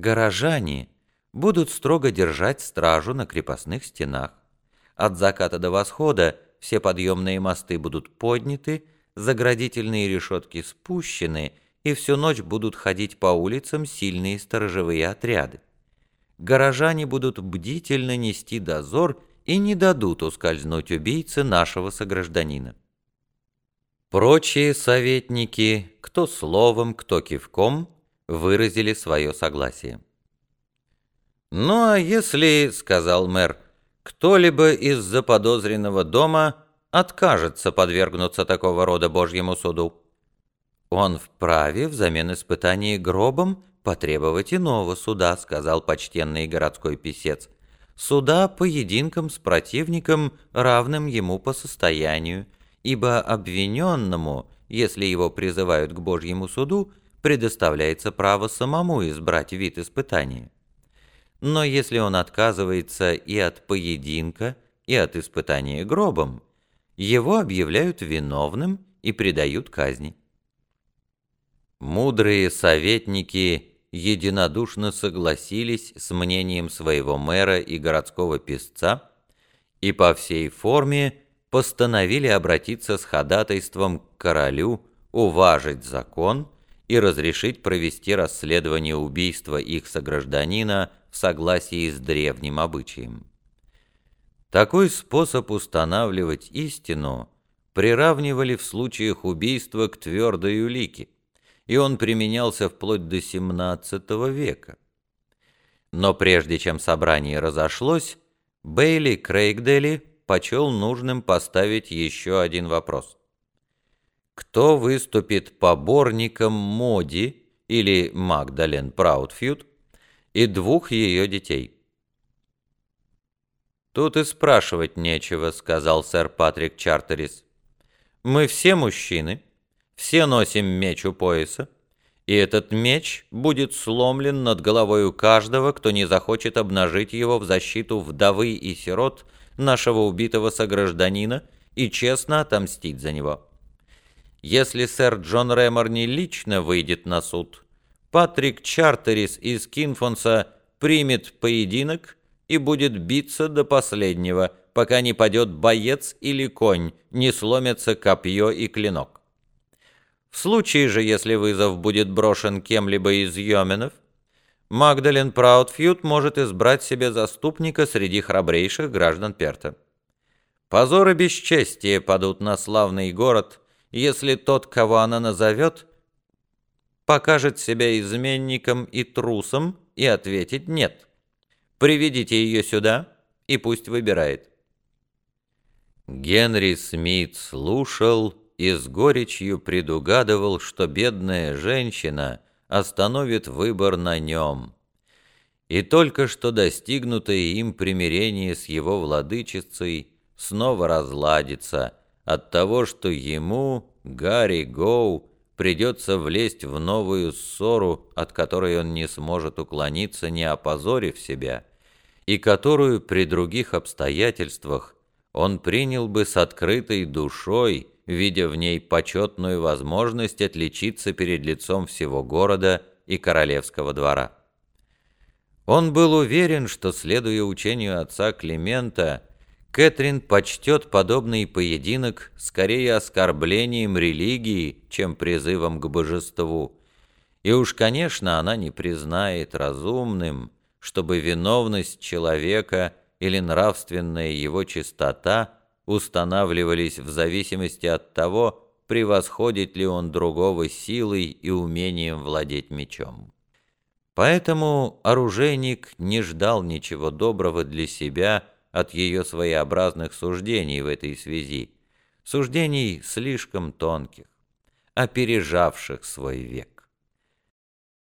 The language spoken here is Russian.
Горожане будут строго держать стражу на крепостных стенах. От заката до восхода все подъемные мосты будут подняты, заградительные решетки спущены, и всю ночь будут ходить по улицам сильные сторожевые отряды. Горожане будут бдительно нести дозор и не дадут ускользнуть убийце нашего согражданина. Прочие советники, кто словом, кто кивком, выразили свое согласие. «Ну а если, — сказал мэр, — кто-либо из заподозренного дома откажется подвергнуться такого рода Божьему суду, он вправе взамен испытания гробом потребовать иного суда, — сказал почтенный городской писец, — суда поединком с противником, равным ему по состоянию, ибо обвиненному, если его призывают к Божьему суду, предоставляется право самому избрать вид испытания. Но если он отказывается и от поединка, и от испытания гробом, его объявляют виновным и предают казни. Мудрые советники единодушно согласились с мнением своего мэра и городского писца и по всей форме постановили обратиться с ходатайством к королю, уважить закон и разрешить провести расследование убийства их согражданина в согласии с древним обычаем. Такой способ устанавливать истину приравнивали в случаях убийства к твердой улике, и он применялся вплоть до XVII века. Но прежде чем собрание разошлось, Бейли Крейгдели почел нужным поставить еще один вопрос. Кто выступит поборником Моди или Магдален Праудфьюд и двух ее детей? «Тут и спрашивать нечего», — сказал сэр Патрик Чартерис. «Мы все мужчины, все носим меч у пояса, и этот меч будет сломлен над головой у каждого, кто не захочет обнажить его в защиту вдовы и сирот нашего убитого согражданина и честно отомстить за него. Если сэр Джон Рэмор не лично выйдет на суд, Патрик Чартерис из Кинфонса примет поединок и будет биться до последнего, пока не падет боец или конь, не сломятся копье и клинок. В случае же, если вызов будет брошен кем-либо из йоменов, Магдалин Праудфьюд может избрать себе заступника среди храбрейших граждан Перта. Позор и бесчестие падут на славный город, если тот, кого она назовет, покажет себя изменником и трусом и ответит «нет». Приведите ее сюда, и пусть выбирает». Генри Смит слушал и с горечью предугадывал, что бедная женщина остановит выбор на нем. И только что достигнутое им примирение с его владычицей снова разладится от того, что ему, Гарри Гоу, придется влезть в новую ссору, от которой он не сможет уклониться, не опозорив себя, и которую при других обстоятельствах он принял бы с открытой душой, видя в ней почетную возможность отличиться перед лицом всего города и королевского двора. Он был уверен, что, следуя учению отца Климента, Кэтрин почтет подобный поединок скорее оскорблением религии, чем призывом к божеству. И уж, конечно, она не признает разумным, чтобы виновность человека или нравственная его чистота устанавливались в зависимости от того, превосходит ли он другого силой и умением владеть мечом. Поэтому оружейник не ждал ничего доброго для себя от ее своеобразных суждений в этой связи, суждений слишком тонких, опережавших свой век.